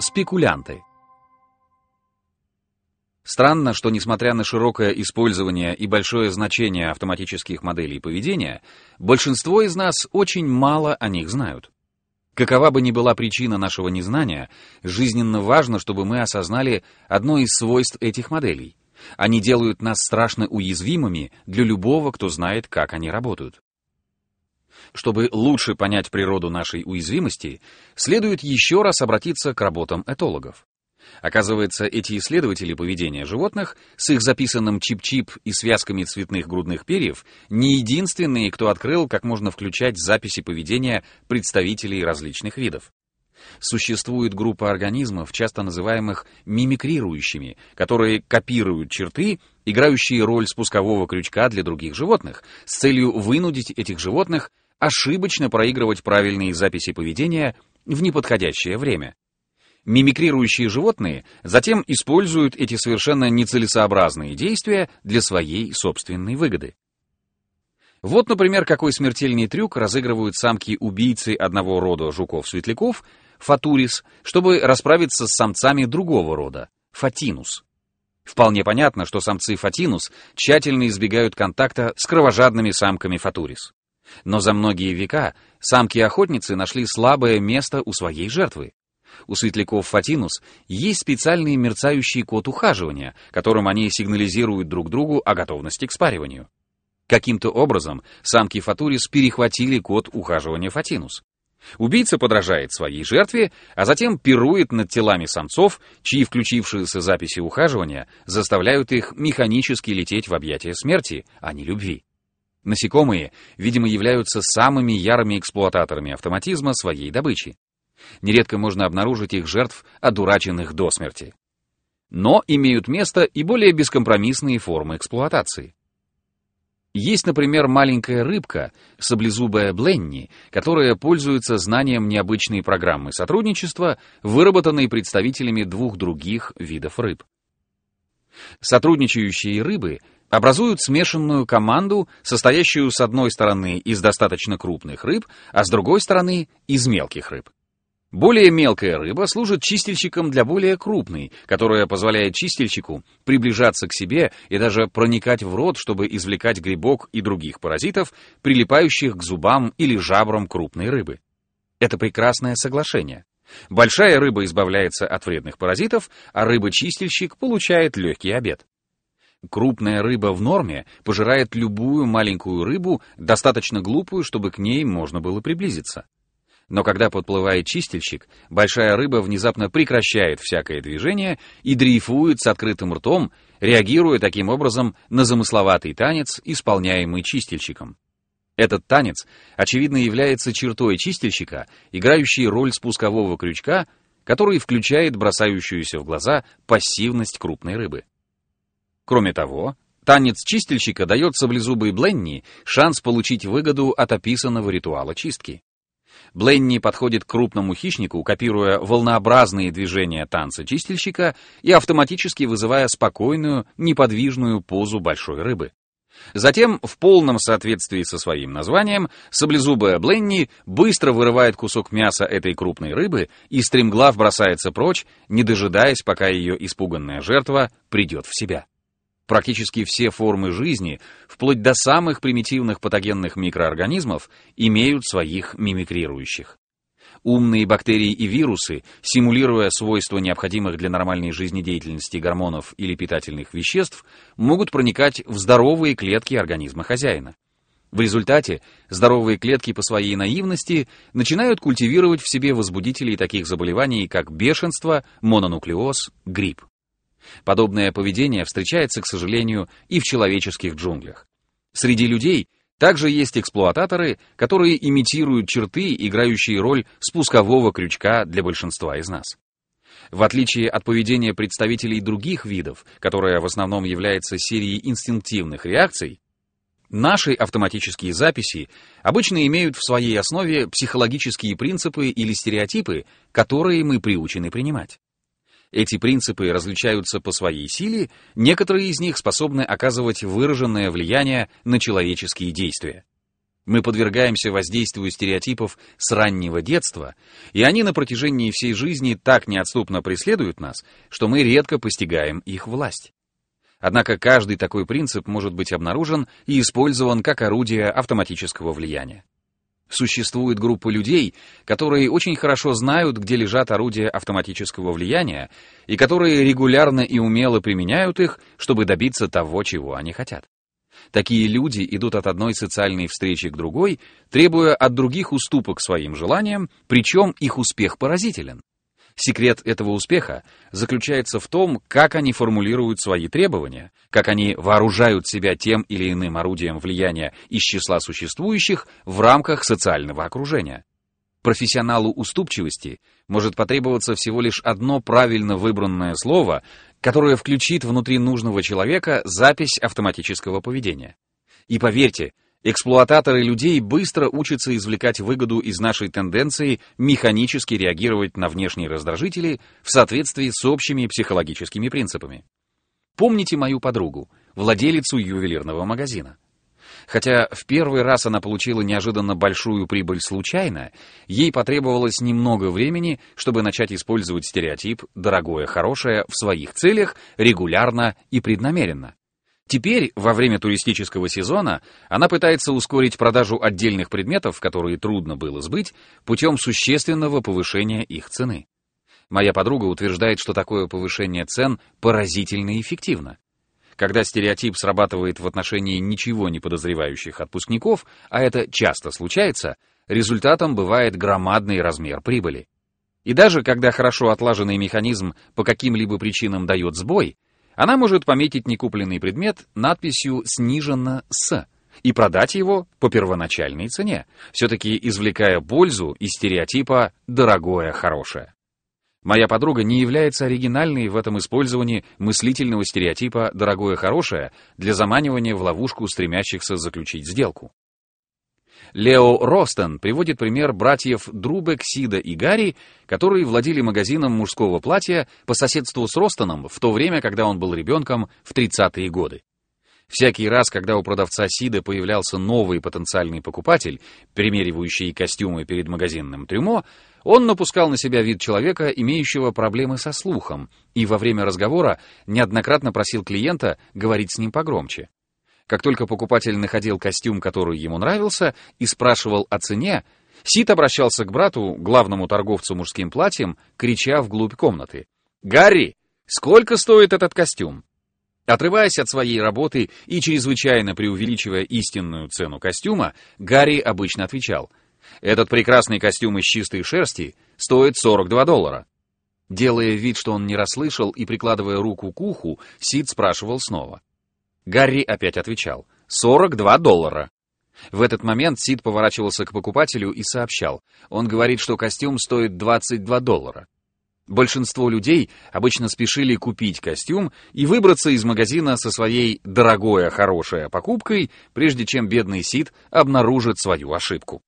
Спекулянты. Странно, что несмотря на широкое использование и большое значение автоматических моделей поведения, большинство из нас очень мало о них знают. Какова бы ни была причина нашего незнания, жизненно важно, чтобы мы осознали одно из свойств этих моделей. Они делают нас страшно уязвимыми для любого, кто знает, как они работают. Чтобы лучше понять природу нашей уязвимости, следует еще раз обратиться к работам этологов. Оказывается, эти исследователи поведения животных с их записанным чип-чип и связками цветных грудных перьев не единственные, кто открыл, как можно включать записи поведения представителей различных видов. Существует группа организмов, часто называемых мимикрирующими, которые копируют черты, играющие роль спускового крючка для других животных, с целью вынудить этих животных ошибочно проигрывать правильные записи поведения в неподходящее время. Мимикрирующие животные затем используют эти совершенно нецелесообразные действия для своей собственной выгоды. Вот, например, какой смертельный трюк разыгрывают самки-убийцы одного рода жуков-светляков, фатурис, чтобы расправиться с самцами другого рода, фатинус. Вполне понятно, что самцы фатинус тщательно избегают контакта с кровожадными самками фатурис. Но за многие века самки-охотницы нашли слабое место у своей жертвы. У светляков фатинус есть специальный мерцающий код ухаживания, которым они сигнализируют друг другу о готовности к спариванию. Каким-то образом самки фатурис перехватили код ухаживания фатинус. Убийца подражает своей жертве, а затем пирует над телами самцов, чьи включившиеся записи ухаживания заставляют их механически лететь в объятия смерти, а не любви. Насекомые, видимо, являются самыми ярыми эксплуататорами автоматизма своей добычи. Нередко можно обнаружить их жертв, одураченных до смерти. Но имеют место и более бескомпромиссные формы эксплуатации. Есть, например, маленькая рыбка, саблезубая Бленни, которая пользуется знанием необычной программы сотрудничества, выработанной представителями двух других видов рыб. Сотрудничающие рыбы образуют смешанную команду, состоящую с одной стороны из достаточно крупных рыб, а с другой стороны из мелких рыб. Более мелкая рыба служит чистильщиком для более крупной, которая позволяет чистильщику приближаться к себе и даже проникать в рот, чтобы извлекать грибок и других паразитов, прилипающих к зубам или жабрам крупной рыбы. Это прекрасное соглашение. Большая рыба избавляется от вредных паразитов, а рыба-чистильщик получает легкий обед. Крупная рыба в норме пожирает любую маленькую рыбу, достаточно глупую, чтобы к ней можно было приблизиться. Но когда подплывает чистильщик, большая рыба внезапно прекращает всякое движение и дрейфует с открытым ртом, реагируя таким образом на замысловатый танец, исполняемый чистильщиком. Этот танец, очевидно, является чертой чистильщика, играющей роль спускового крючка, который включает бросающуюся в глаза пассивность крупной рыбы. Кроме того, танец чистильщика дает саблезубой Бленни шанс получить выгоду от описанного ритуала чистки. Бленни подходит к крупному хищнику, копируя волнообразные движения танца чистильщика и автоматически вызывая спокойную, неподвижную позу большой рыбы. Затем, в полном соответствии со своим названием, саблезубая Бленни быстро вырывает кусок мяса этой крупной рыбы и стремглав бросается прочь, не дожидаясь, пока ее испуганная жертва придет в себя. Практически все формы жизни, вплоть до самых примитивных патогенных микроорганизмов, имеют своих мимикрирующих. Умные бактерии и вирусы, симулируя свойства необходимых для нормальной жизнедеятельности гормонов или питательных веществ, могут проникать в здоровые клетки организма хозяина. В результате здоровые клетки по своей наивности начинают культивировать в себе возбудителей таких заболеваний, как бешенство, мононуклеоз, грипп. Подобное поведение встречается, к сожалению, и в человеческих джунглях. Среди людей также есть эксплуататоры, которые имитируют черты, играющие роль спускового крючка для большинства из нас. В отличие от поведения представителей других видов, которое в основном является серией инстинктивных реакций, наши автоматические записи обычно имеют в своей основе психологические принципы или стереотипы, которые мы приучены принимать. Эти принципы различаются по своей силе, некоторые из них способны оказывать выраженное влияние на человеческие действия. Мы подвергаемся воздействию стереотипов с раннего детства, и они на протяжении всей жизни так неотступно преследуют нас, что мы редко постигаем их власть. Однако каждый такой принцип может быть обнаружен и использован как орудие автоматического влияния. Существует группа людей, которые очень хорошо знают, где лежат орудия автоматического влияния, и которые регулярно и умело применяют их, чтобы добиться того, чего они хотят. Такие люди идут от одной социальной встречи к другой, требуя от других уступок своим желаниям, причем их успех поразителен. Секрет этого успеха заключается в том, как они формулируют свои требования, как они вооружают себя тем или иным орудием влияния из числа существующих в рамках социального окружения. Профессионалу уступчивости может потребоваться всего лишь одно правильно выбранное слово, которое включит внутри нужного человека запись автоматического поведения. И поверьте, Эксплуататоры людей быстро учатся извлекать выгоду из нашей тенденции механически реагировать на внешние раздражители в соответствии с общими психологическими принципами. Помните мою подругу, владелицу ювелирного магазина. Хотя в первый раз она получила неожиданно большую прибыль случайно, ей потребовалось немного времени, чтобы начать использовать стереотип «дорогое, хорошее» в своих целях регулярно и преднамеренно. Теперь, во время туристического сезона, она пытается ускорить продажу отдельных предметов, которые трудно было сбыть, путем существенного повышения их цены. Моя подруга утверждает, что такое повышение цен поразительно эффективно. Когда стереотип срабатывает в отношении ничего не подозревающих отпускников, а это часто случается, результатом бывает громадный размер прибыли. И даже когда хорошо отлаженный механизм по каким-либо причинам дает сбой, она может пометить некупленный предмет надписью «сниженно с» и продать его по первоначальной цене, все-таки извлекая пользу из стереотипа «дорогое, хорошее». Моя подруга не является оригинальной в этом использовании мыслительного стереотипа «дорогое, хорошее» для заманивания в ловушку стремящихся заключить сделку. Лео Ростон приводит пример братьев Друбек, Сида и Гарри, которые владели магазином мужского платья по соседству с Ростоном в то время, когда он был ребенком в 30-е годы. Всякий раз, когда у продавца Сида появлялся новый потенциальный покупатель, примеривающий костюмы перед магазинным трюмо, он напускал на себя вид человека, имеющего проблемы со слухом, и во время разговора неоднократно просил клиента говорить с ним погромче. Как только покупатель находил костюм, который ему нравился, и спрашивал о цене, Сид обращался к брату, главному торговцу мужским платьем, крича вглубь комнаты. «Гарри, сколько стоит этот костюм?» Отрываясь от своей работы и чрезвычайно преувеличивая истинную цену костюма, Гарри обычно отвечал, «Этот прекрасный костюм из чистой шерсти стоит 42 доллара». Делая вид, что он не расслышал и прикладывая руку к уху, Сид спрашивал снова. Гарри опять отвечал. «42 доллара». В этот момент Сид поворачивался к покупателю и сообщал. Он говорит, что костюм стоит 22 доллара. Большинство людей обычно спешили купить костюм и выбраться из магазина со своей «дорогое, хорошая» покупкой, прежде чем бедный Сид обнаружит свою ошибку.